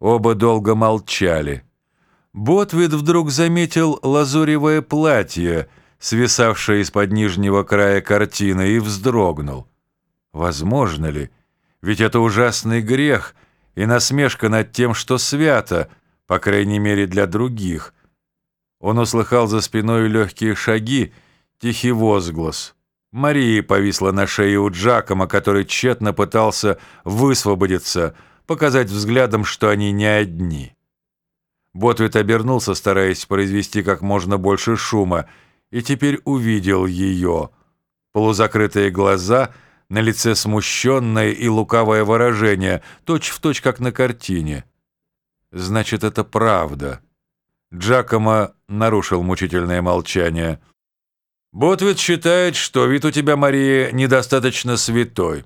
Оба долго молчали. Ботвид вдруг заметил лазуревое платье, свисавшее из-под нижнего края картины, и вздрогнул. Возможно ли? Ведь это ужасный грех и насмешка над тем, что свято, по крайней мере для других. Он услыхал за спиной легкие шаги, тихий возглас. Мария повисла на шее у Джакома, который тщетно пытался высвободиться, показать взглядом, что они не одни. Ботвит обернулся, стараясь произвести как можно больше шума, и теперь увидел ее. Полузакрытые глаза, на лице смущенное и лукавое выражение, точь-в-точь, точь, как на картине. Значит, это правда. Джакомо нарушил мучительное молчание. «Ботвит считает, что вид у тебя, Мария, недостаточно святой».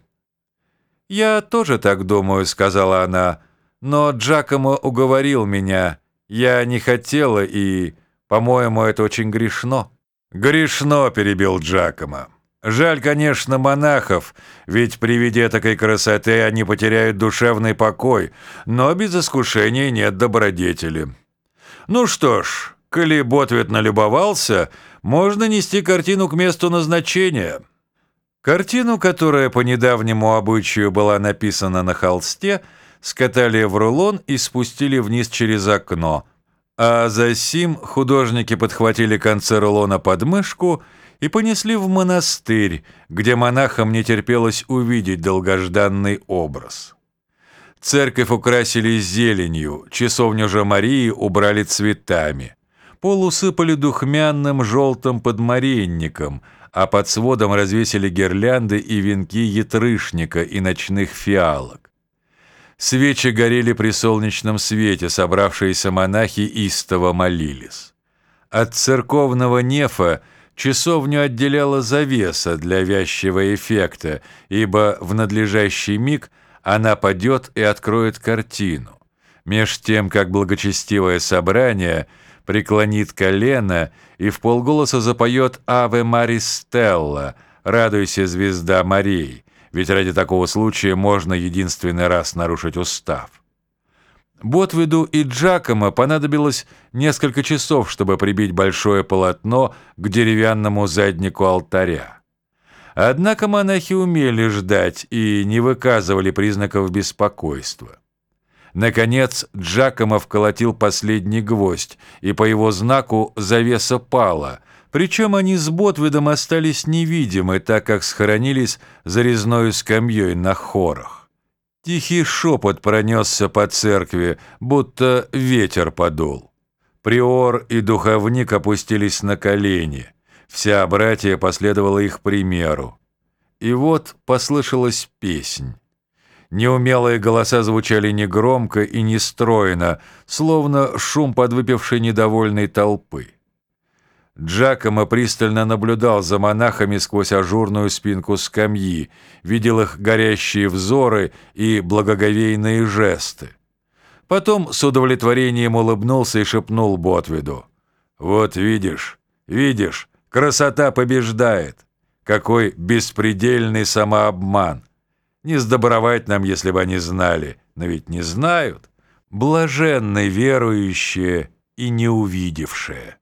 «Я тоже так думаю», — сказала она, — «но Джакомо уговорил меня». Я не хотела и, по-моему, это очень грешно». «Грешно», — перебил Джакома. «Жаль, конечно, монахов, ведь при виде такой красоты они потеряют душевный покой, но без искушения нет добродетели». «Ну что ж, коли Ботвит налюбовался, можно нести картину к месту назначения». Картину, которая по недавнему обычаю была написана на холсте, — скатали в рулон и спустили вниз через окно. А за сим художники подхватили концы рулона под мышку и понесли в монастырь, где монахам не терпелось увидеть долгожданный образ. Церковь украсили зеленью, часовню же Марии убрали цветами. Пол усыпали духмянным желтым подмаренником, а под сводом развесили гирлянды и венки ятрышника и ночных фиалок. Свечи горели при солнечном свете, собравшиеся монахи истово молились. От церковного нефа часовню отделяла завеса для вязчего эффекта, ибо в надлежащий миг она падет и откроет картину. Меж тем, как благочестивое собрание преклонит колено и в полголоса запоет «Аве Марис Стелла», «Радуйся, звезда Марии», ведь ради такого случая можно единственный раз нарушить устав. Ботвиду и Джакомо понадобилось несколько часов, чтобы прибить большое полотно к деревянному заднику алтаря. Однако монахи умели ждать и не выказывали признаков беспокойства. Наконец Джакомо вколотил последний гвоздь, и по его знаку завеса пала — причем они с Ботвидом остались невидимы, так как схоронились за резной скамьей на хорах. Тихий шепот пронесся по церкви, будто ветер подул. Приор и духовник опустились на колени. Вся братья последовала их примеру. И вот послышалась песнь. Неумелые голоса звучали негромко и нестройно, словно шум подвыпившей недовольной толпы. Джакомо пристально наблюдал за монахами сквозь ажурную спинку скамьи, видел их горящие взоры и благоговейные жесты. Потом с удовлетворением улыбнулся и шепнул Ботвиду. «Вот видишь, видишь, красота побеждает. Какой беспредельный самообман! Не сдобровать нам, если бы они знали, но ведь не знают. Блаженны верующие и не увидевшие».